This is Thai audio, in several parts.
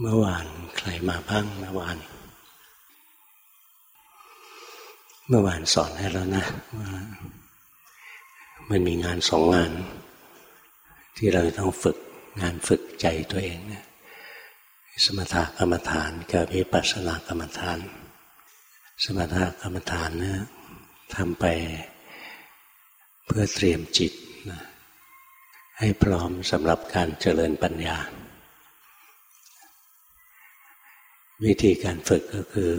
เมื่อวานใครมาบ้างเมื่อวาน เมื่อวานสอนให้แล้วนะว่ามันมีงานสองงาน ที่เราต้องฝึกงานฝึกใจตัวเองนะสมถกรรมฐานกับวิปัสสนากรรมฐาน สมถกรรมฐานเนะทำไปเพื่อเตรียมจิตนะให้พร้อมสำหรับการเจริญปัญญา วิธีการฝึกก็คือ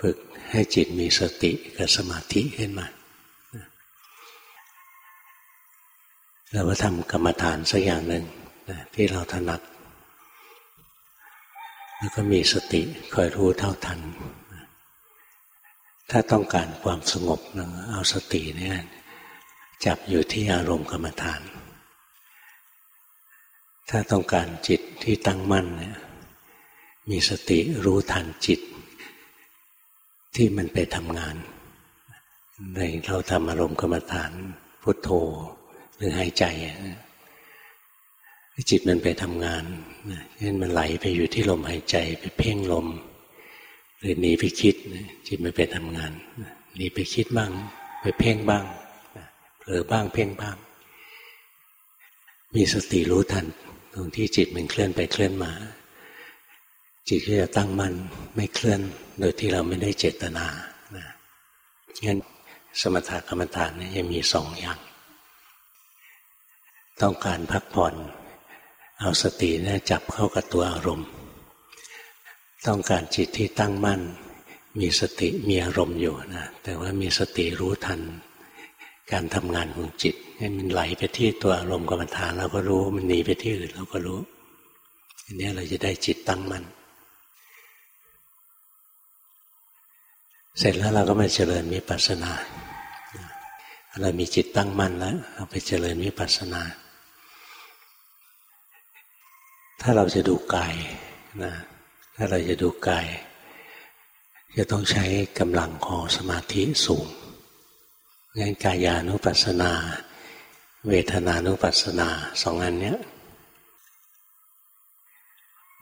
ฝึกให้จิตมีสติกับสมาธิขึ้นมาเราก็ทำกรรมฐานสักอย่างหนึ่งที่เราถนัด แล้วก็มีสติคอยรู้เท่าทัน ถ้าต้องการความสงบเอาสติเนี่ยจับอยู่ที่อารมณ์กรรมฐาน ถ้าต้องการจิตที่ตั้งมั่นเนี่ย มีสติรู้ทันจิต ที่มันไปทำงานในเราทำอารมณ์กรรมฐานพุทโธหรือหายใจจิตมันไปทำงานเช่นมันไหลไปอยู่ที่ลมหายใจไปเพ่งลม หรือหนีไปคิด จิตมันไปทำงานหนีไปคิดบ้าง ไปเพ่งบ้างเผลอบ้างเพ่งบ้าง มีสติรู้ทันตรงที่จิตมันเคลื่อนไปเคลื่อนมา จิตก็จะตั้งมั่นไม่เคลื่อน โดยที่เราไม่ได้เจตนานะงั้นสมถกรรมฐานนี่จะมีสองอย่าง ต้องการพักผ่อนเอาสติเนี่ยจับเข้ากับตัวอารมณ์ ต้องการจิตที่ตั้งมั่น มีสติมีอารมณ์อยู่นะแต่ว่ามีสติรู้ทัน การทำงานของจิตให้มันไหลไปที่ตัวอารมณ์กรรมฐานเราก็รู้มันหนีไปที่อื่นเราก็รู้อันนี้เราจะได้จิตตั้งมั่น เสร็จแล้วเราก็มาเจริญวิปัสสนาเรามีจิตตั้งมั่นแล้วเราไปเจริญวิปัสสนา ถ้าเราจะดูกายนะถ้าเราจะดูกาย จะต้องใช้กำลังของสมาธิสูงงั้นกายานุปัสสนา เวทนานุปัสสนาสองอันเนี้ย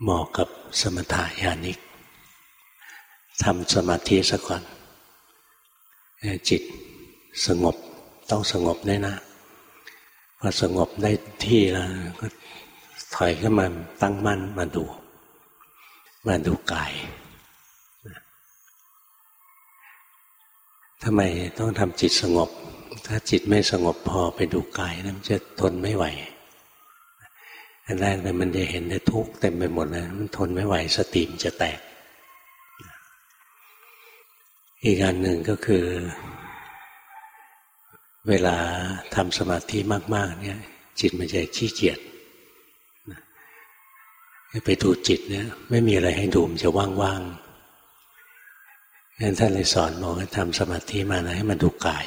เหมาะกับสมถายานิก ทำสมาธิซะก่อนจิตสงบต้องสงบได้นะพอสงบได้ที่แล้วก็ถอยขึ้นมาตั้งมั่นมาดู มาดูกายทำไมต้องทำจิตสงบ ถ้าจิตไม่สงบพอไปดูกายนะมันจะทนไม่ไหวอันแรกเลยมันจะเห็นได้ทุกข์เต็มไปหมดเลยมันทนไม่ไหวสติมันจะแตก อีกอันหนึ่งก็คือ เวลาทำสมาธิมาก ๆ เนี่ย จิตมันจะขี้เกียจไปดูจิตเนี่ย ไม่มีอะไรให้ดูมันจะว่างๆงั้นท่านเลยสอนบอกว่าทำสมาธิมานะให้มันดูกาย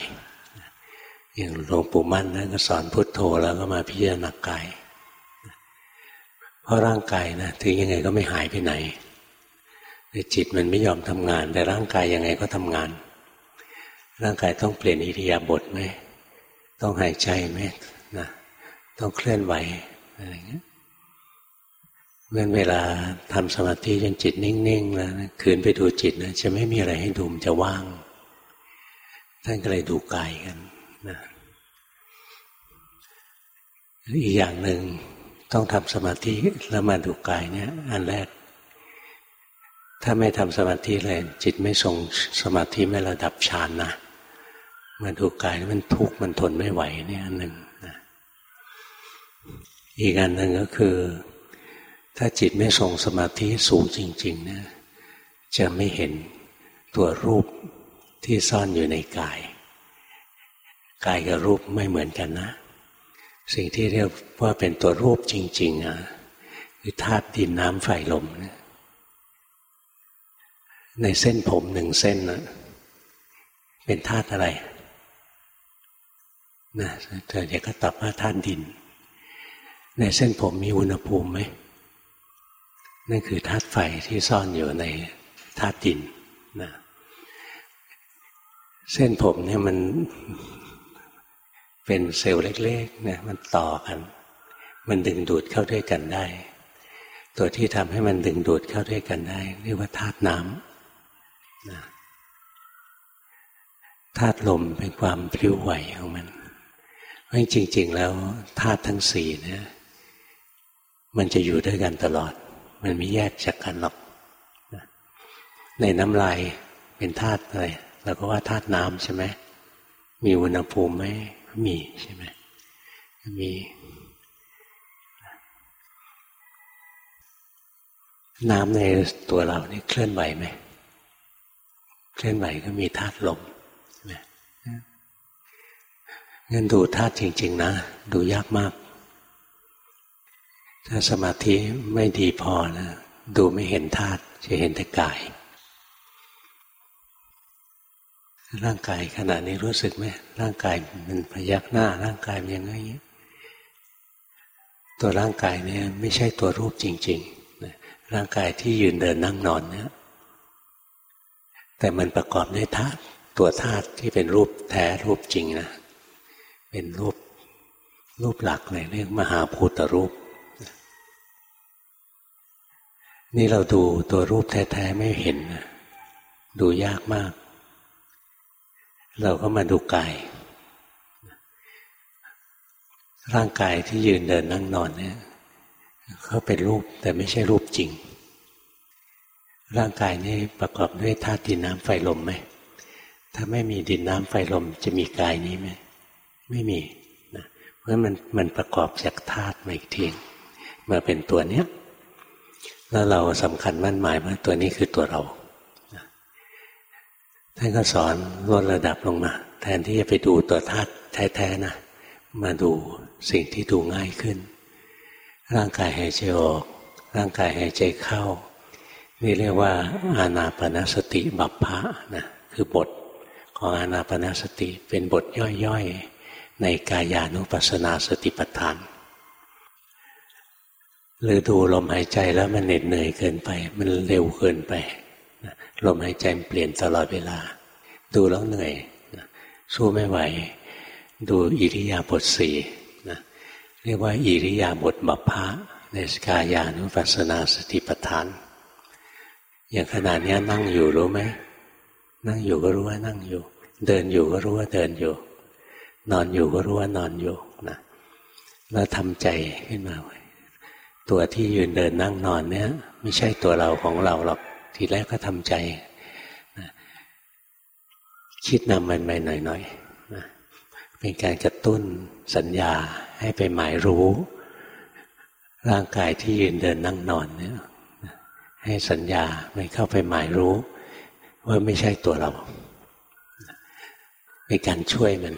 อย่างหลวงปู่มั่นนะก็สอนพุทโธแล้วก็มาพิจารณากาย เพราะร่างกายนะถึงยังไงก็ไม่หายไปไหน จิตมันไม่ยอมทำงาน แต่ร่างกายยังไงก็ทำงาน ร่างกายต้องเปลี่ยนอิริยาบถไหมต้องหายใจไหมนะต้องเคลื่อนไหวอะไรเงี้ยเมื่อเวลาทำสมาธิจนจิตนิ่งๆแล้วคืนไปดูจิตนะจะไม่มีอะไรให้ดูมันจะว่าง ท่านก็เลยดูกายกันนะอีกอย่างหนึ่งต้องทำสมาธิแล้วมาดูกายเนี่ย อันแรก ถ้าไม่ทำสมาธิเลย จิตไม่ทรงสมาธิไม่ระดับฌานนะมาดูกายมันทุกข์มันทนไม่ไหวนี่อันหนึ่งนะอีกอันหนึ่งก็คือ ถ้าจิตไม่ทรงสมาธิสูงจริง ๆ เนี่ยจะไม่เห็นตัวรูปที่ซ่อนอยู่ในกาย กายกับรูปไม่เหมือนกันนะ สิ่งที่เรียกว่าเป็นตัวรูปจริง ๆอะคือธาตุดินน้ำไฟลมนี่ย ในเส้นผมหนึ่งเส้นนะเป็นธาตุอะไรนะเธอเดี๋ยวก็ตอบว่าธาตุดิน ในเส้นผมมีอุณหภูมิไหมนั่นคือธาตุไฟที่ซ่อนอยู่ในธาตุดินนะเส้นผมเนี่ยมันเป็นเซลล์เล็กๆนะมันต่อกัน มันดึงดูดเข้าด้วยกันได้ ตัวที่ทำให้มันดึงดูดเข้าด้วยกันได้เรียกว่าธาตุน้ำ ธาตุลมเป็นความพลิ้วไหวของมันเพราะจริง ๆ แล้วธาตุทั้งสี่เนี่ยมันจะอยู่ด้วยกันตลอด มันไม่แยกจากกันหรอก ในน้ำลายเป็นธาตุอะไรเราก็ว่าธาตุน้ำใช่ไหมมีอุณหภูมิไหมมีใช่ไหมมีน้ำในตัวเรานี่เคลื่อนไหวไหม เคลื่อนไหวก็มีธาตุลมงั้นดูธาตุจริง ๆ นะ ดูยากมาก ถ้าสมาธิไม่ดีพอนะ ดูไม่เห็นธาตุจะเห็นแต่กาย ร่างกายขณะนี้รู้สึกไหมร่างกายมันพยักหน้า ร่างกายมันยังไงตัวร่างกายเนี่ยไม่ใช่ตัวรูปจริงๆร่างกายที่ยืนเดินนั่งนอนเนี่ย แต่มันประกอบด้วยธาตุตัวธาตุที่เป็นรูปแท้รูปจริงนะ เป็นรูปรูปหลักเลยเรียกมหาภูตรูป นี่เราดูตัวรูปแท้ๆไม่เห็น ดูยากมาก เราก็มาดูกาย ร่างกายที่ยืนเดินนั่งนอนเนี่ยเขาเป็นรูปแต่ไม่ใช่รูปจริง ร่างกายนี้ประกอบด้วยธาตุดินน้ำไฟลมไหม ถ้าไม่มีดินน้ำไฟลมจะมีกายนี้ไหม ไม่มีนะเพราะมันมันประกอบจากธาตุมาอีกทีมาเป็นตัวเนี้ย แล้วเราสำคัญมั่นหมายว่าตัวนี้คือตัวเราท่านก็สอนลดระดับลงมา แทนที่จะไปดูตัวธาตุแท้ๆนะมาดูสิ่งที่ดูง่ายขึ้น ร่างกายหายใจออก ร่างกายหายใจเข้า นี่เรียกว่าอานาปนสติบัพพะนะคือบทของอานาปนสติเป็นบทย่อยๆ ในกายานุปัสสนาสติปัฏฐาน หรือดูลมหายใจแล้วมันเหน็ดเหนื่อยเกินไป มันเร็วเกินไปลมหายใจเปลี่ยนตลอดเวลา ดูแล้วเหนื่อยสู้ไม่ไหว ดูอิริยาบถสี่นะเรียกว่าอิริยาบถบัพพะในสกายานุปัสสนาสติปัฏฐาน อย่างขนาดนี้นั่งอยู่รู้ไหมนั่งอยู่ก็รู้ว่านั่งอยู่ เดินอยู่ก็รู้ว่าเดินอยู่ นอนอยู่ก็รู้ว่านอนอยู่นะแล้วทำใจขึ้นมาไว้ตัวที่ยืนเดินนั่งนอนเนี้ยไม่ใช่ตัวเราของเราหรอกทีแรกก็ทำใจนะคิดนำมันไปหน่อยๆนะเป็นการกระตุ้นสัญญาให้ไปหมายรู้ ร่างกายที่ยืนเดินนั่งนอนเนี่ย ให้สัญญาไม่เข้าไปหมายรู้ ว่าไม่ใช่ตัวเราเป็นการช่วยมัน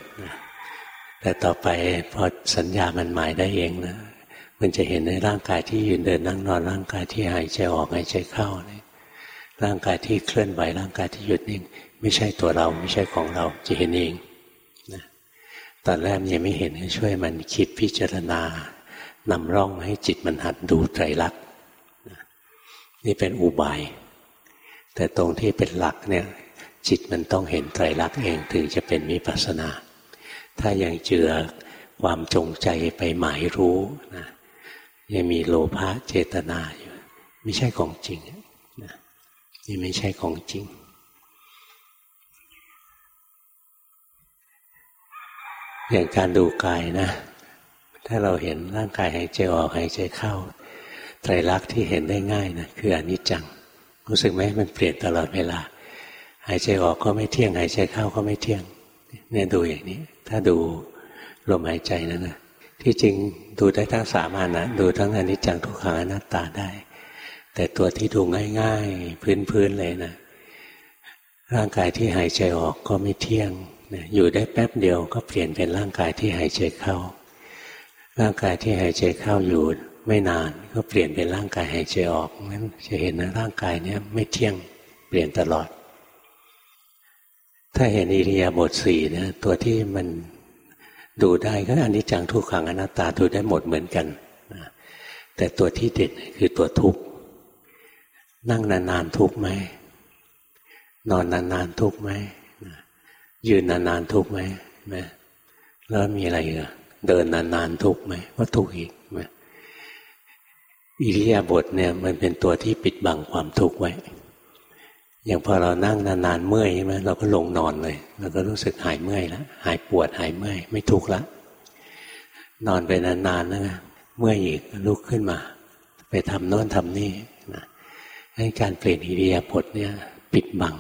แต่ต่อไปพอสัญญามันหมายได้เองนะมันจะเห็นในร่างกายที่ยืนเดินนั่งนอนร่างกายที่หายใจออกหายใจเข้าเนี่ยร่างกายที่เคลื่อนไหวร่างกายที่หยุดนิ่งไม่ใช่ตัวเราไม่ใช่ของเราจะเห็นเองนะตอนแรกยังไม่เห็นช่วยมันคิดพิจารณานำร่องให้จิตมันหัดดูไตรลักษณ์ นี่เป็นอุบาย แต่ตรงที่เป็นหลักเนี่ยจิตมันต้องเห็นไตรลักษณ์เองถึงจะเป็นมิปัสนา ถ้ายังเจือความจงใจไปหมายรู้นะยังมีโลภะเจตนาอยู่ ไม่ใช่ของจริงนี่ไม่ใช่ของจริง อย่างการดูกายนะ ถ้าเราเห็นร่างกายหายใจออกหายใจเข้า ไตรลักษณ์ที่เห็นได้ง่ายนะคืออนิจจัง รู้สึกไหมมันเปลี่ยนตลอดเวลา หายใจออกก็ไม่เที่ยง หายใจเข้าก็ไม่เที่ยง เนี่ยดูอย่างนี้ ถ้าดูลมหายใจนั่นนะที่จริงดูได้ทั้งสามานะดูทั้งอนิจจังทุกขังอนัตตาได้ แต่ตัวที่ดูง่าย ๆ พื้นๆเลยนะร่างกายที่หายใจออกก็ไม่เที่ยงอยู่ได้แป๊บเดียวก็เปลี่ยนเป็นร่างกายที่หายใจเข้า ร่างกายที่หายใจเข้าอยู่ ไม่นานก็เปลี่ยนเป็นร่างกายหายใจออกงั้นจะเห็นนะร่างกายเนี้ยไม่เที่ยงเปลี่ยนตลอด ถ้าเห็นอิริยาบถสี่นะตัวที่มันดูได้ก็อนิจจังทุกขังอนัตตาดูได้หมดเหมือนกันแต่ตัวที่เด็ดคือตัวทุกข์นั่งนานๆทุกข์ไหมนอนนานๆทุกข์ไหมยืนนานๆทุกข์ไหมแล้วมีอะไรอีกเดินนานๆทุกข์ไหมว่าทุกข์อีก อิริยาบถเนี่ยมันเป็นตัวที่ปิดบังความทุกข์ไว้ อย่างพอเรานั่งนานๆเมื่อยใช่ไหมเราก็ลงนอนเลยเราก็รู้สึกหายเมื่อยแล้วหายปวดหายเมื่อยไม่ทุกข์ละนอนไปนานๆนะเมื่อยอีกลุกขึ้นมา ไปทำโน่นทำนี่นะให้การเปลี่ยนอิริยาบถเนี่ยปิดบัง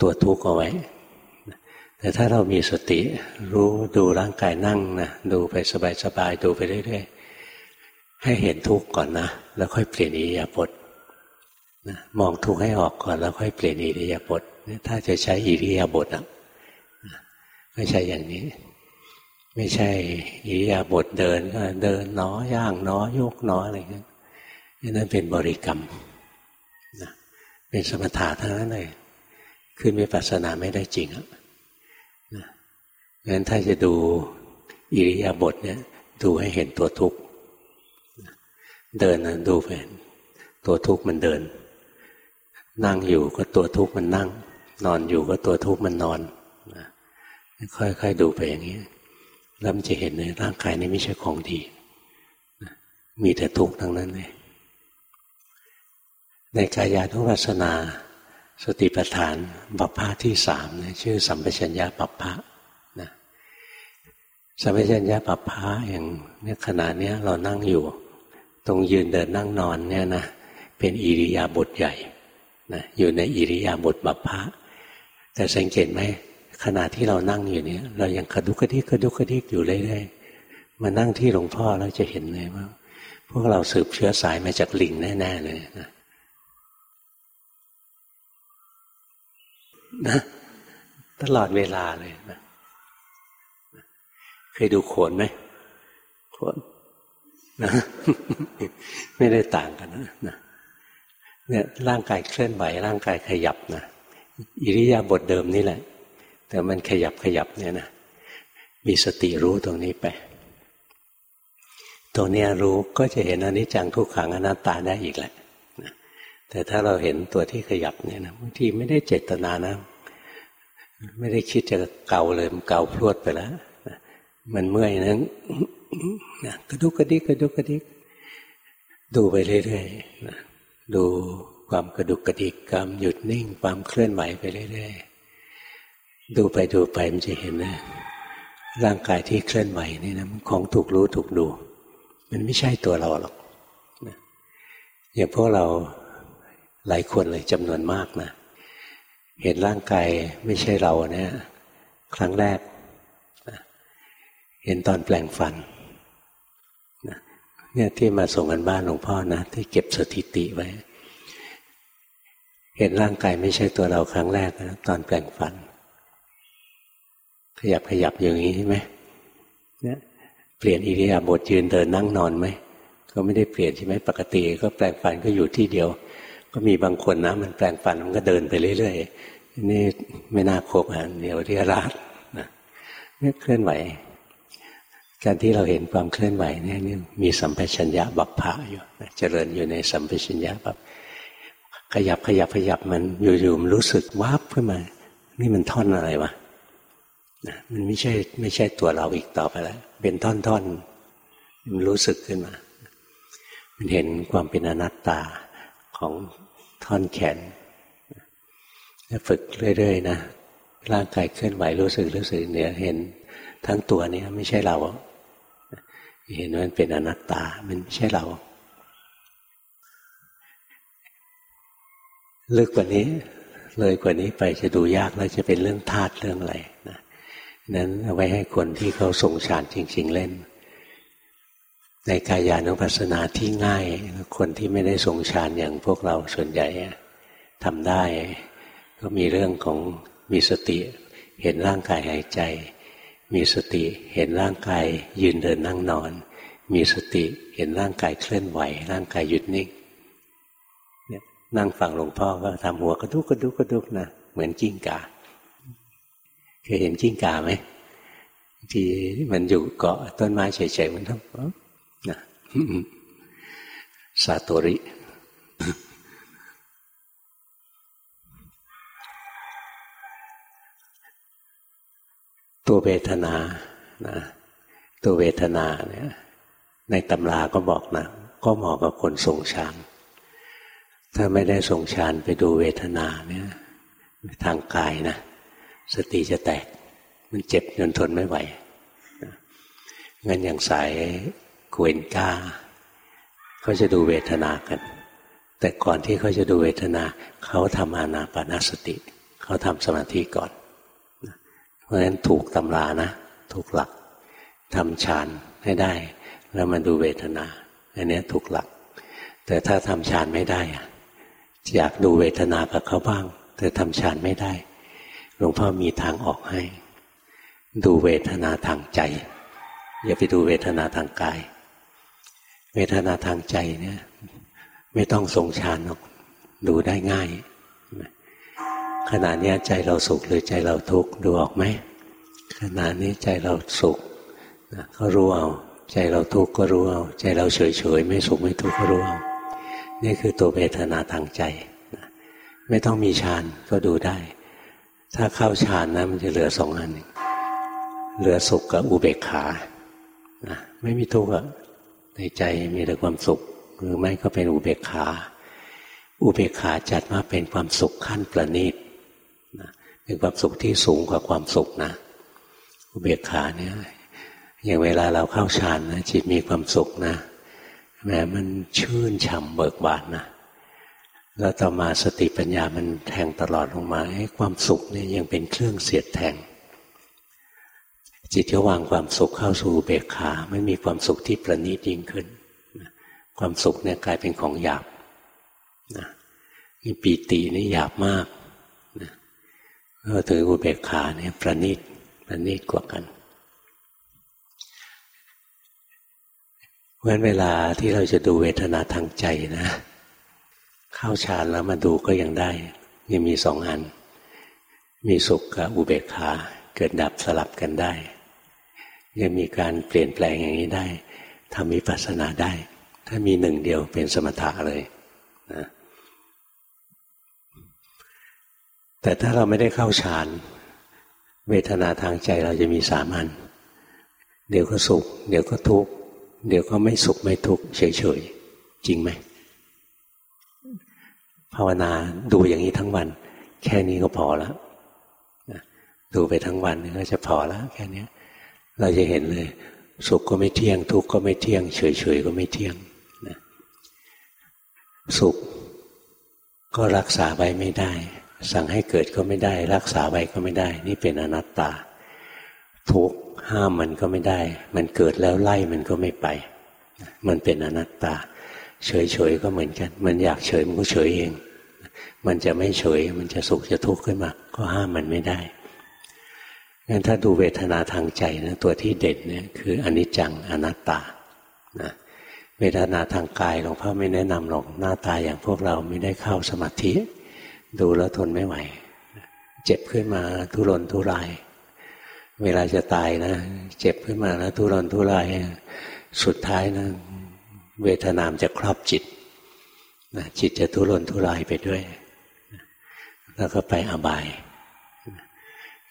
ตัวทุกข์เอาไว้ แต่ถ้าเรามีสติรู้ดูร่างกายนั่งนะดูไปสบายๆดูไปเรื่อยๆ ให้เห็นทุกข์ก่อนนะ แล้วค่อยเปลี่ยนอิริยาบถนะมองทุกข์ให้ออกก่อนแล้วค่อยเปลี่ยนอิริยาบถถ้าจะใช้อิริยาบถอะไม่ใช่อย่างนี้ ไม่ใช่อิริยาบถเดินก็เดินน้อย่างน้อยกน้ออะไรเงี้ยนั่นเป็นบริกรรมนะเป็นสมถะทั้งนั้นเลยขึ้นวิปัสสนาไม่ได้จริงอะงั้นถ้าจะดูอิริยาบถเนี่ยดูให้เห็นตัวทุกข์ เดินนะดูไปตัวทุกข์มันเดิน นั่งอยู่ก็ตัวทุกข์มันนั่ง นอนอยู่ก็ตัวทุกข์มันนอนค่อยๆดูไปอย่างนี้แล้วมันจะเห็นในร่างกายนี้ไม่ใช่ของดี มีแต่ทุกข์ทั้งนั้นเลยในกายานุปัสสนา สติปัฏฐานบัพพาที่สามชื่อสัมปชัญญะบัพพะสัมปชัญญะปัปพาอย่างเนี่ยขณะเนี้ยเรานั่งอยู่ ตรงยืนเดินนั่งนอนเนี่ยนะเป็นอิริยาบถใหญ่นะอยู่ในอิริยาบถบัพพะแต่สังเกตไหมขณะที่เรานั่งอยู่เนี่ย เรายังกระดุกกระดิกกระดุกกระดิกอยู่เรื่อยๆมานั่งที่หลวงพ่อแล้วจะเห็นเลยว่า พวกเราสืบเชื้อสายมาจากลิงแน่ๆเลยนะนะตลอดเวลาเลยนะเคยดูโขนไหมโขน นะไม่ได้ต่างกันนะเนี่ยร่างกายเคลื่อนไหวร่างกายขยับนะอิริยาบถเดิมนี่แหละ แต่มันขยับขยับเนี่ยนะมีสติรู้ตรงนี้ไปตรงนี้รู้ก็จะเห็นอนิจจังทุกขังอนัตตาได้อีกแหละแต่ถ้าเราเห็นตัวที่ขยับเนี่ยนะบางทีไม่ได้เจตนานะ ไม่ได้คิดจะเกาเลยมันเกาพรวดไปแล้วมันเมื่อยนั้น กระดุกกระดิกกระดุกกระดิกดูไปเรื่อยๆดูความกระดุกกระดิกความหยุดนิ่ง ความเคลื่อนไหวไปเรื่อยๆดูไปดูไปมันจะเห็นนะร่างกายที่เคลื่อนไหวนี่นะมันของถูกรู้ถูกดู มันไม่ใช่ตัวเราหรอกอย่างพวกเราหลายคนเลยจำนวนมากนะเห็นร่างกายไม่ใช่เราเนี่ย ครั้งแรก เห็นตอนแปลงฟัน เนี่ยที่มาส่งกันบ้านหลวงพ่อนะที่เก็บสถิติไว้ เห็นร่างกายไม่ใช่ตัวเราครั้งแรกนะตอนแปลงฟัน ขยับขยับอย่างนี้ใช่ไหมเนี่ยเปลี่ยนอิริยาบถยืนเดินนั่งนอนไหมก็ไม่ได้เปลี่ยนใช่ไหมปกติก็แปลงฟันก็อยู่ที่เดียว ก็มีบางคนนะ มันแปลงฟันมันก็เดินไปเรื่อยๆนี่ไม่น่าคบอะเดี๋ยวที่ราดนะเนี่ยเคลื่อนไหว การที่เราเห็นความเคลื่อนไหวเนี่ยมีสัมปชัญญะบัพพะอยู่เจริญอยู่ในสัมปชัญญะแบบขยับขยับขยับมันอยู่ๆมันรู้สึกวับขึ้นมา นี่มันท่อนอะไรวะนะมันไม่ใช่ไม่ใช่ตัวเราอีกต่อไปแล้ว เป็นท่อนๆมันรู้สึกขึ้นมา มันเห็นความเป็นอนัตตาของท่อนแขนฝึกเรื่อยๆนะร่างกายเคลื่อนไหวรู้สึกรู้สึกเนี่ยเห็นทั้งตัวนี้ไม่ใช่เรา เห็นว่ามันเป็นอนัตตา มันไม่ใช่เรา ลึกกว่านี้ เลยกว่านี้ไปจะดูยากแล้วจะเป็นเรื่องธาตุเรื่องอะไรนะนั้นเอาไว้ให้คนที่เขาทรงฌานจริง ๆ เล่น ในกายานุปัสสนาที่ง่าย คนที่ไม่ได้ทรงฌานอย่างพวกเราส่วนใหญ่ทำได้ ก็มีเรื่องของมีสติ เห็นร่างกายหายใจ มีสติเห็นร่างกายยืนเดินนั่งนอน มีสติเห็นร่างกายเคลื่อนไหว ร่างกายหยุดนิ่งเนี่ยนั่งฟังหลวงพ่อก็ทำหัวกระดุกกระดุกกระดุกนะเหมือนกิ้งกาเคยเห็นกิ้งกาไหมที่มันอยู่เกาะต้นไม้เฉยๆมันทำนะซาโตริ ตัวเวทนานะตัวเวทนาเนี่ยในตำราก็บอกนะ ก็เหมาะกับคนทรงฌานถ้าไม่ได้ทรงฌานไปดูเวทนาเนี่ยทางกายนะสติจะแตก มันเจ็บจนทนไม่ไหวงั้นอย่างสายกวนก้าเขาจะดูเวทนากัน แต่ก่อนที่เขาจะดูเวทนา เขาทำอานาปนาสติ เขาทำสมาธิก่อน ราะฉะนั้นถูกตำรานะ ถูกหลักทำฌานให้ได้ แล้วมาดูเวทนาอันนี้ถูกหลัก แต่ถ้าทำฌานไม่ได้อยากดูเวทนากับเขาบ้าง แต่ทำฌานไม่ได้หลวงพ่อมีทางออกให้ ดูเวทนาทางใจ อย่าไปดูเวทนาทางกาย เวทนาทางใจเนี่ย ไม่ต้องทรงฌานหรอกดูได้ง่าย ขณะนี้ใจเราสุขหรือใจเราทุกข์ดูออกไหมขณะนี้ใจเราสุขก็รู้เอา ใจเราทุกข์ก็รู้เอา ใจเราเฉยเฉยไม่สุขไม่ทุกข์ก็รู้เอา นี่คือตัวเวทนาทางใจไม่ต้องมีฌานก็ดูได้ ถ้าเข้าฌานนะมันจะเหลือสองอัน เหลือสุขกับอุเบกขาไม่มีทุกข์ในใจมีแต่ความสุข หรือไม่ก็เป็นอุเบกขา อุเบกขาจัดว่าเป็นความสุขขั้นประณีต เป็นความสุขที่สูงกว่าความสุขนะอุเบกขาเนี่ยอย่างเวลาเราเข้าฌานนะจิตมีความสุขนะแม้มันชื่นฉ่ำเบิกบานนะแล้วต่อมาสติปัญญามันแทงตลอดลงมาให้ความสุขเนี่ยยังเป็นเครื่องเสียดแทง จิตก็วางความสุขเข้าสู่เบกขาไม่มีความสุขที่ประณีตยิ่งขึ้น ความสุขเนี่ยกลายเป็นของหยาบนะปีตินี่หยาบมาก ก็ถืออุเบกขาเนี่ยประณีตประณีตกว่ากันเพราะฉะนั้นเวลาที่เราจะดูเวทนาทางใจนะ เข้าฌานแล้วมาดูก็ยังได้ยังมีสองอัน มีสุขกับอุเบกขาเกิดดับสลับกันได้ ยังมีการเปลี่ยนแปลงอย่างนี้ได้ทำวิปัสสนาได้ ถ้ามีหนึ่งเดียวเป็นสมถะเลยนะ แต่ถ้าเราไม่ได้เข้าฌานเวทนาทางใจเราจะมีสามัญเดี๋ยวก็สุข เดี๋ยวก็ทุกข์เดี๋ยวก็ไม่สุขไม่ทุกข์เฉยๆจริงไหมภาวนาดูอย่างนี้ทั้งวัน แค่นี้ก็พอแล้วดูไปทั้งวันก็จะพอแล้วแค่นี้เราจะเห็นเลย สุขก็ไม่เที่ยง ทุกข์ก็ไม่เที่ยง เฉยๆก็ไม่เที่ยงนะสุขก็รักษาไว้ไม่ได้ สั่งให้เกิดก็ไม่ได้ รักษาไว้ก็ไม่ได้ นี่เป็นอนัตตา ทุกห้ามมันก็ไม่ได้ มันเกิดแล้วไล่มันก็ไม่ไป มันเป็นอนัตตา เฉยๆก็เหมือนกัน มันอยากเฉยมันก็เฉยเอง มันจะไม่เฉย มันจะสุขจะทุกข์ขึ้นมา ก็ห้ามมันไม่ได้งั้นถ้าดูเวทนาทางใจนะตัวที่เด่นเนี่ยคืออนิจจังอนัตตานะเวทนาทางกายหลวงพ่อไม่แนะนำหรอกหน้าตาอย่างพวกเราไม่ได้เข้าสมาธิ ดูแล้วทนไม่ไหว เจ็บขึ้นมาทุรนทุราย เวลาจะตายนะ เจ็บขึ้นมาแล้วทุรนทุราย สุดท้ายนะ เวทนามจะครอบจิตนะจิตจะทุรนทุรายไปด้วย แล้วก็ไปอบาย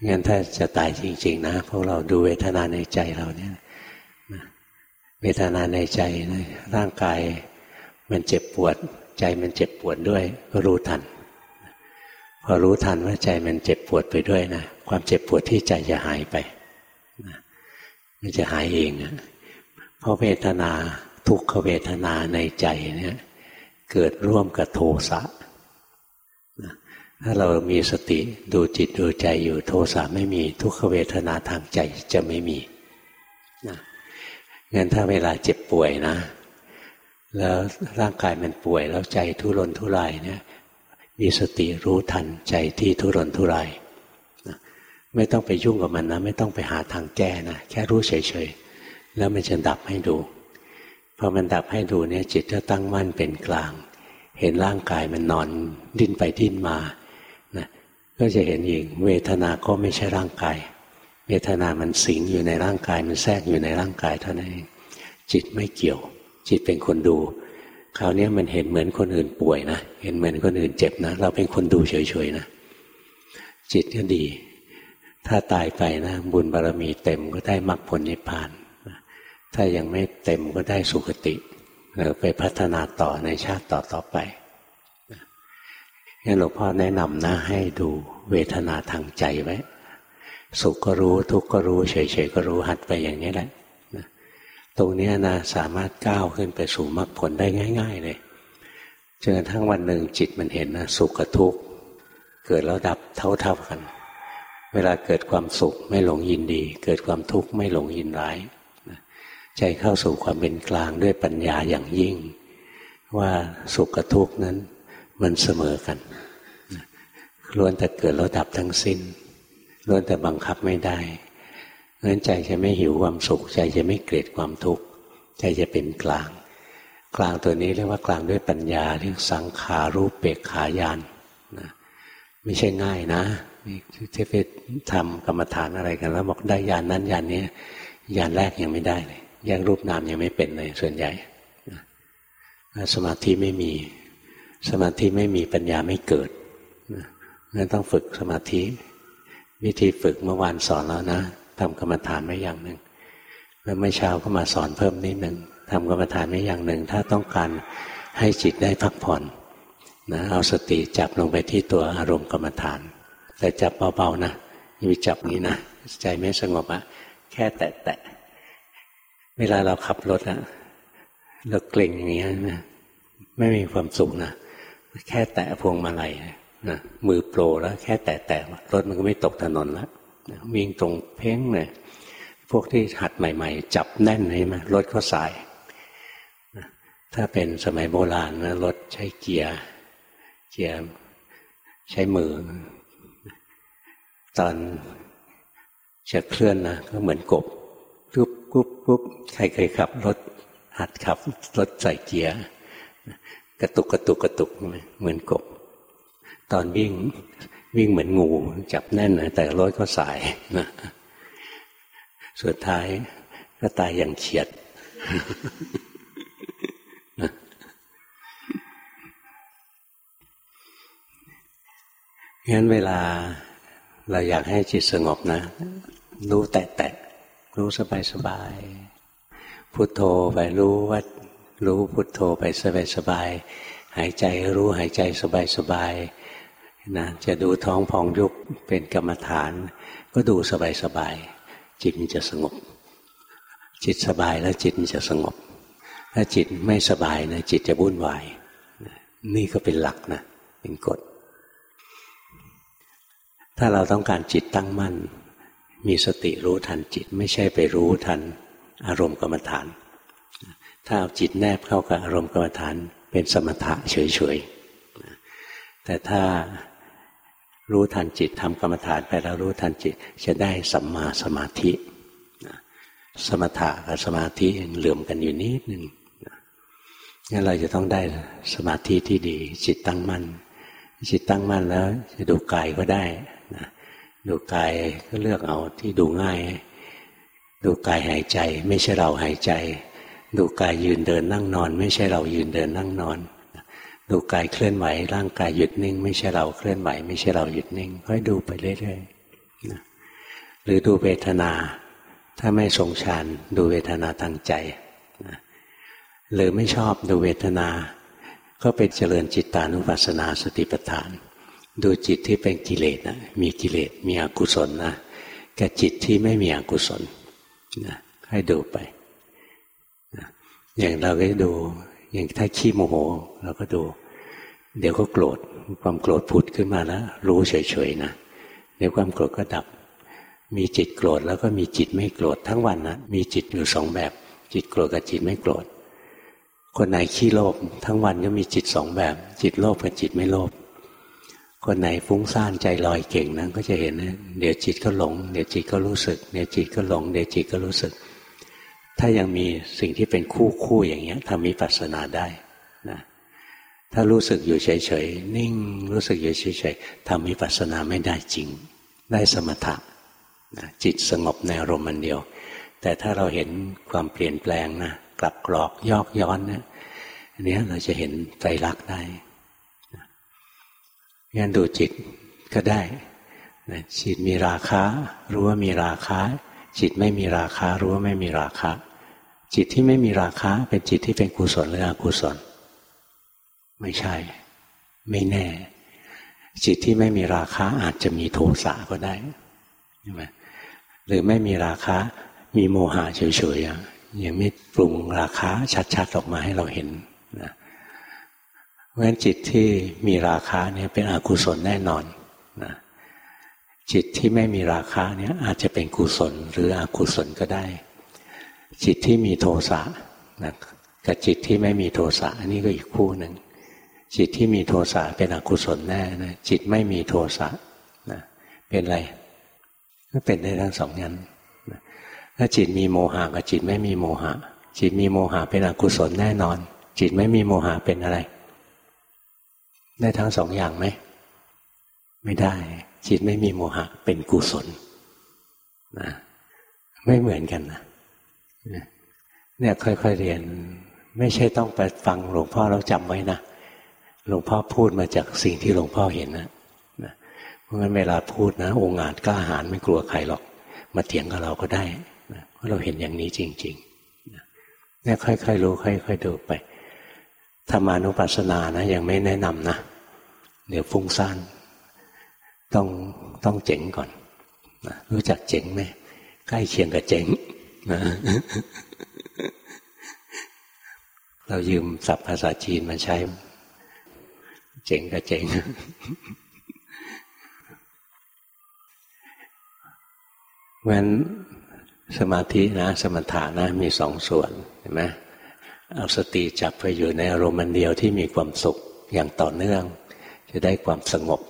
งั้นถ้าจะตายจริง ๆ นะพวกเราดูเวทนาในใจเราเนี่ยเวทนาในใจนะร่างกายมันเจ็บปวด ใจมันเจ็บปวดด้วย ก็รู้ทัน พอรู้ทันว่าใจมันเจ็บปวดไปด้วยนะความเจ็บปวดที่ใจจะหายไปมันจะหายเองนะเพราะเวทนาทุกขเวทนาในใจเนี่ย เกิดร่วมกับโทสะถ้าเรามีสติดูจิตดูใจอยู่โทสะไม่มีทุกขเวทนาทางใจจะไม่มีนะงั้นถ้าเวลาเจ็บป่วยนะ แล้วร่างกายมันป่วยแล้วใจทุรนทุรายเนี่ย มีสติรู้ทันใจที่ทุรนทุรายไม่ต้องไปยุ่งกับมันนะ ไม่ต้องไปหาทางแก้นะแค่รู้เฉยๆแล้วมันจะดับให้ดูพอมันดับให้ดูเนี่ยจิตจะตั้งมั่นเป็นกลาง เห็นร่างกายมันนอนดิ้นไปดิ้นมานะก็จะเห็นอีกเวทนาก็ไม่ใช่ร่างกาย เวทนามันสิงอยู่ในร่างกายมันแทรกอยู่ในร่างกายเท่านั้นเองจิตไม่เกี่ยว จิตเป็นคนดู คราวนี้มันเห็นเหมือนคนอื่นป่วยนะเห็นเหมือนคนอื่นเจ็บนะ เราเป็นคนดูเฉยๆนะ จิตก็ดี ถ้าตายไปนะ บุญบารรมีเต็มก็ได้มรรคผลนิพพาน ถ้ายังไม่เต็มก็ได้สุคติหรือไปพัฒนาต่อในชาติต่อต่อไปงั้นหลวงพ่อแนะนำนะ ให้ดูเวทนาทางใจไว้ สุขก็รู้ทุกข์ก็รู้ เฉยๆก็รู้หัดไปอย่างนี้แหละ ตรงนี้นะสามารถก้าวขึ้นไปสู่มรรคผลได้ง่าย ๆ เลยจนกระทั่งวันหนึ่งจิตมันเห็นนะสุขกับทุกข์เกิดแล้วดับเท่าๆกัน เวลาเกิดความสุขไม่หลงยินดี เกิดความทุกข์ไม่หลงยินร้ายใจเข้าสู่ความเป็นกลางด้วยปัญญาอย่างยิ่ง ว่าสุขกับทุกข์นั้นมันเสมอกันล้วนแต่เกิดแล้วดับทั้งสิ้นล้วนแต่บังคับไม่ได้ เพราะฉะนั้นใจจะไม่หิวความสุข ใจจะไม่เกลียดความทุกข์ใจจะเป็นกลาง กลางตัวนี้เรียกว่ากลางด้วยปัญญาเรียกสังขารูปเปกขายานนะไม่ใช่ง่ายนะที่ไปทำกรรมฐานอะไรกันแล้วบอกได้ยานนั้นยานนี้ยานแรกยังไม่ได้เลยแยกรูปนามยังไม่เป็นเลยส่วนใหญ่สมาธิไม่มี สมาธิไม่มีปัญญาไม่เกิดนั่นต้องฝึกสมาธิ วิธีฝึกเมื่อวานสอนแล้วนะ ทำกรรมฐานไม่อย่างหนึ่งแล้วเมื่อเช้าก็มาสอนเพิ่มนิดหนึ่งทำกรรมฐานไม่อย่างหนึ่ง ถ้าต้องการให้จิตได้พักผ่อนนะเอาสติจับลงไปที่ตัวอารมณ์กรรมฐาน แต่จับเบาๆนะอย่าไปจับนี้นะใจไม่สงบอะแค่แตะๆเวลาเราขับรถอะเราเกร็งอย่างเงี้ยนะไม่มีความสุขนะแค่แตะพวงมาลัยนะมือโปรแล้ว แค่แตะแตะรถมันก็ไม่ตกถนนแล้ว วิ่งตรงเพ่งเลยพวกที่หัดใหม่ ๆ จับแน่นใช่ไหมรถก็สาย ถ้าเป็นสมัยโบราณนะรถใช้เกียร์เกียร์ใช้มือ ตอนจะเคลื่อนนะก็เหมือนกบปุ๊บปุ๊บปุ๊บใครเคยขับ รถหัดขับ รถใส่เกียร์กระตุกกระตุกกระตุกเหมือนกบ ตอนวิ่ง วิ่งเหมือนงู จับแน่นนะแต่รถก็สายนะสุดท้ายก็ตายอย่างเฉียด งั้นเวลาเราอยากให้จิตสงบนะ รู้แตะแตะรู้สบายสบายพุโทโธไปรู้ว่ารู้พุโทโธไปสบายสบายหายใจรู้หายใจสบายสบาย นะจะดูท้องพองยุบเป็นกรรมฐาน ก็ดูสบายสบายจิตมันจะสงบ จิตสบายแล้วจิตมันจะสงบ ถ้าจิตไม่สบายนะจิตจะวุ่นวายนี่ก็เป็นหลักนะเป็นกฎ ถ้าเราต้องการจิตตั้งมั่น มีสติรู้ทันจิตไม่ใช่ไปรู้ทันอารมณ์กรรมฐาน ถ้าเอาจิตแนบเข้ากับอารมณ์กรรมฐานเป็นสมถะเฉยๆแต่ถ้า รู้ทันจิตทำกรรมฐานไปแล้วรู้ทันจิต จะได้สัมมาสมาธิสมถะกับสมาธิเหลื่อมกันอยู่นิดหนึ่งงั้นเราจะต้องได้สมาธิที่ดี จิตตั้งมั่น จิตตั้งมั่นแล้ว จะดูกายก็ได้นะดูกายก็เลือกเอาที่ดูง่าย ดูกายหายใจ ไม่ใช่เราหายใจ ดูกายยืนเดินนั่งนอน ไม่ใช่เรายืนเดินนั่งนอน ดูกายเคลื่อนไหวร่างกายหยุดนิ่ง ไม่ใช่เราเคลื่อนไหว ไม่ใช่เราหยุดนิ่งค่อยดูไปเรื่อยๆนะหรือดูเวทนา ถ้าไม่ทรงฌานดูเวทนาทางใจนะหรือไม่ชอบดูเวทนา ก็เป็นเจริญจิตตานุปัสสนาสติปัฏฐาน ดูจิตที่เป็นกิเลสนะมีกิเลสมีอกุศลนะกับจิตที่ไม่มีอกุศลนะให้ดูไปนะอย่างเราก็ดู อย่างถ้าขี้โมโหเราก็ดู เดี๋ยวก็โกรธความโกรธผุดขึ้นมาแล้วรู้เฉยๆนะเดี๋ยวความโกรธก็ดับ มีจิตโกรธแล้วก็มีจิตไม่โกรธทั้งวันนะมีจิตอยู่สองแบบ จิตโกรธกับจิตไม่โกรธคนไหนขี้โลภทั้งวันก็มีจิตสองแบบ จิตโลภกับจิตไม่โลภคนไหนฟุ้งซ่านใจลอยเก่งนะก็จะเห็นนะเดี๋ยวจิตก็หลง เดี๋ยวจิตก็รู้สึก เดี๋ยวจิตก็หลง เดี๋ยวจิตก็รู้สึก ถ้ายังมีสิ่งที่เป็นคู่คู่อย่างเงี้ยทำมิปัสสนาได้นะถ้ารู้สึกอยู่เฉยๆนิ่งรู้สึกอยู่เฉยๆทำมิปัสสนาไม่ได้จริง ได้สมถะนะจิตสงบในอารมณ์มันเดียว แต่ถ้าเราเห็นความเปลี่ยนแปลงนะกลับกรอกยอกย้อนเนี่ยอันนี้เราจะเห็นใจรักได้งั้นดูจิตก็ได้จิตมีราคะ รู้ว่ามีราคะ จิตไม่มีราคะ รู้ว่าไม่มีราคะ จิตที่ไม่มีราคะ เป็นจิตที่เป็นกุศลหรืออกุศล ไม่ใช่ ไม่แน่ จิตที่ไม่มีราคะอาจจะมีโทสะก็ได้ใช่ไหมหรือไม่มีราคะ มีโมหะเฉยๆยังไม่ปรุงราคาชัดๆออกมาให้เราเห็นนะเพราะฉะนั้นจิตที่มีราคาเนี่ยเป็นอกุศลแน่นอนนะจิตที่ไม่มีราคาเนี่ยอาจจะเป็นกุศลหรืออกุศลก็ได้ จิตที่มีโทสะนะกับจิตที่ไม่มีโทสะอันนี้ก็อีกคู่หนึ่งจิตที่มีโทสะเป็นอกุศลแน่นะจิตไม่มีโทสะนะเป็นอะไรก็เป็นได้ทั้งสองอย่างถ้าจิตมีโมหะกับจิตไม่มีโมหะ จิตมีโมหะเป็นอกุศลแน่นอน จิตไม่มีโมหะเป็นอะไร ได้ทั้งสองอย่างไหมไม่ได้ จิตไม่มีโมหะเป็นกุศลนะไม่เหมือนกันนะ เนี่ยค่อยๆเรียน ไม่ใช่ต้องไปฟังหลวงพ่อแล้วจำไว้นะหลวงพ่อพูดมาจากสิ่งที่หลวงพ่อเห็นนะเพราะงั้นเวลาพูดนะองค์อาจกล้าหาญไม่กลัวใครหรอก มาเถียงกับเราก็ได้เพราะเราเห็นอย่างนี้จริงๆเนี่ยค่อยๆรู้ค่อยๆดูไปธรรมานุปัสสนานะยังไม่แนะนำนะเดี๋ยวฟุ้งซ่านต้องต้องเจ๋งก่อนนะรู้จักเจ๋งไหมใกล้เคียงกับเจ๋ง นะเรายืมศัพท์ภาษาจีนมาใช้ เจ๋งกับเจ๋ง เพราะฉะนั้นสมาธินะ สมถะนะมีสองส่วนเห็นไหมเอาสติจับไปอยู่ในอารมณ์เดียวที่มีความสุขอย่างต่อเนื่อง จะได้ความสงบ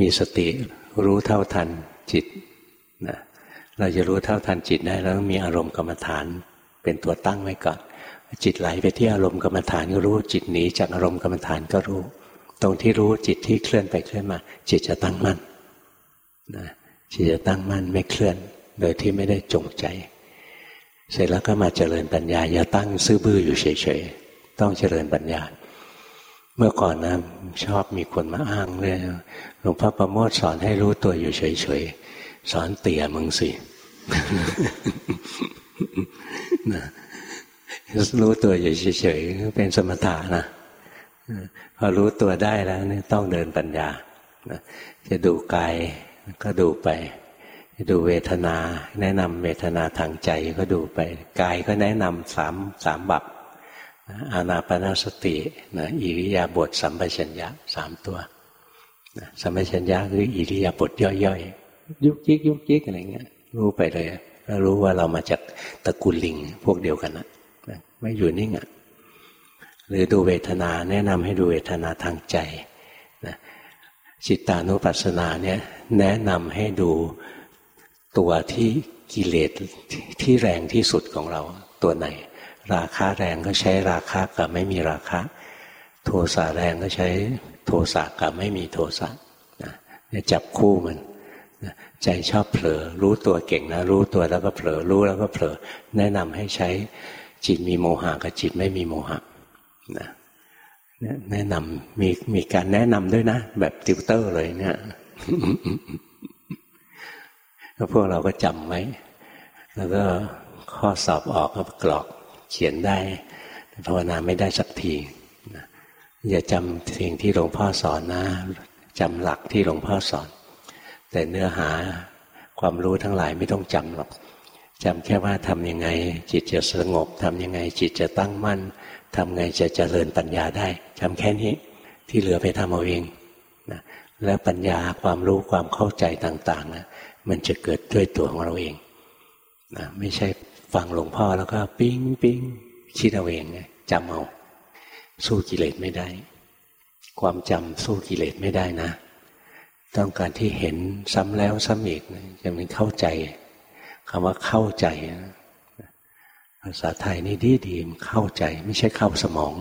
มีสติรู้เท่าทันจิตนะ เราจะรู้เท่าทันจิตได้แล้วมีอารมณ์กรรมฐาน เป็นตัวตั้งไว้ก่อนจิตไหลไปที่อารมณ์กรรมฐานก็รู้จิตหนีจากอารมณ์กรรมฐานก็รู้ ตรงที่รู้จิตที่เคลื่อนไปเคลื่อนมา จิตจะตั้งมั่นนะจิตจะตั้งมั่นไม่เคลื่อน โดยที่ไม่ได้จงใจ เสร็จแล้วก็มาเจริญปัญญาอย่าตั้งซื่อบื้ออยู่เฉยๆต้องเจริญปัญญา เมื่อก่อนนะชอบมีคนมาอ้างเลยหลวงพ่อประโมทสอนให้รู้ตัวอยู่เฉยๆสอนเตี่ยมึงสิ รู้ตัวอยู่เฉยๆเป็นสมถะนะพอรู้ตัวได้แล้วนี่ต้องเดินปัญญาจะดูกายก็ดูไป ดูเวทนา แนะนำเวทนาทางใจก็ดูไป กายก็แนะนำสามสามบับอานาปนาสตินะอิริยาบถสัมปชัญญะสามตัวสัมปชัญญะคืออิริยาบถย่อยๆ ยุกยิกยุกยิกอะไรเงี้ย รู้ไปเลยแล้วรู้ว่าเรามาจากตระกูลลิง พวกเดียวกันนะไม่อยู่นิ่งอะหรือดูเวทนาแนะนำให้ดูเวทนาทางใจนะจิตตานุปัสสนาเนี่ยแนะนำให้ดูตัวที่กิเลสที่แรงที่สุดของเราตัวไหน ราคาแรงก็ใช้ราคากับไม่มีราคาโทสะแรงก็ใช้โทสะกับไม่มีโทสะนะจับคู่มันนะ ใจชอบเผลอ รู้ตัวเก่งนะ รู้ตัวแล้วก็เผลอรู้แล้วก็เผลอ แนะนำให้ใช้จิตมีโมหะกับจิตไม่มีโมหะนะแนะนำมีมีการแนะนำด้วยนะ แบบติวเตอร์เลยเนี่ยพวกเราก็จำไว้ แล้วก็ข้อสอบออกก็กรอกเขียนได้ภาวนาไม่ได้สักทีอย่าจำสิ่งที่หลวงพ่อสอนนะจำหลักที่หลวงพ่อสอน แต่เนื้อหาความรู้ทั้งหลายไม่ต้องจำหรอกจำแค่ว่าทำยังไง จิตจะสงบทำยังไง จิตจะตั้งมั่นทำไงจะเจริญปัญญาได้จำแค่นี้ที่เหลือไปทำเอาเองนะแล้วปัญญาความรู้ความเข้าใจต่างๆนะมันจะเกิดด้วยตัวของเราเองนะไม่ใช่ฟังหลวงพ่อแล้วก็ปิ้งปิ้งคิดเอาเองจำเอา สู้กิเลสไม่ได้ ความจำสู้กิเลสไม่ได้นะ ต้องการที่เห็นซ้ำแล้วซ้ำอีกจะมันเข้าใจคำว่าเข้าใจภาษาไทยนี่ดีดีเข้าใจ ไม่ใช่เข้าสมอง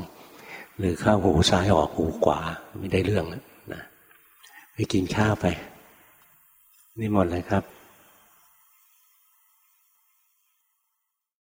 หรือเข้าหูซ้ายออกหูขวาไม่ได้เรื่องนะไปกินข้าวไป นี่หมดเลยครับ